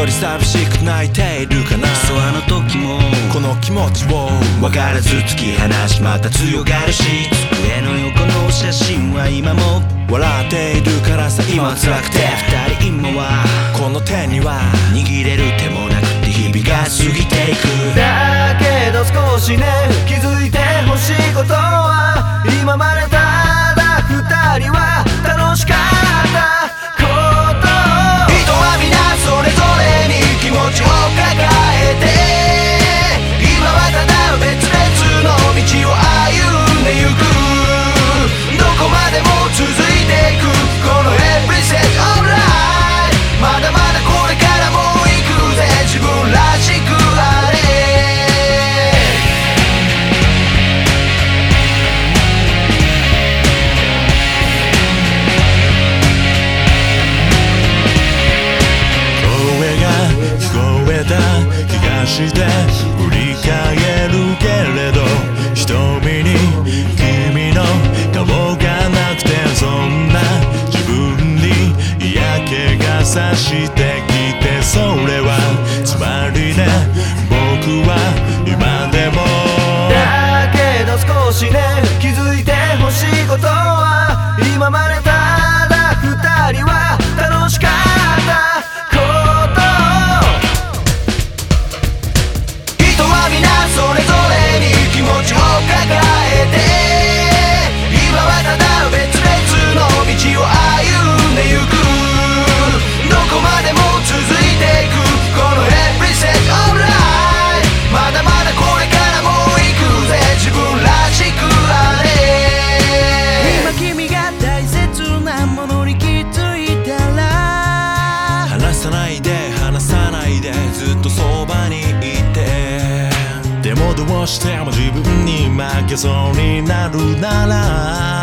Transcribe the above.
より寂しく泣いているかなそうあの時もこの気持ちを分からず突き放しまた強がるし机の横の写真は今も笑っているからさ今辛くて二人今はこの手にして振り返るけれど瞳に君の顔がなくてそんな自分に嫌気がさしてとそばにいて。でもどうしても自分に負けそうになるなら。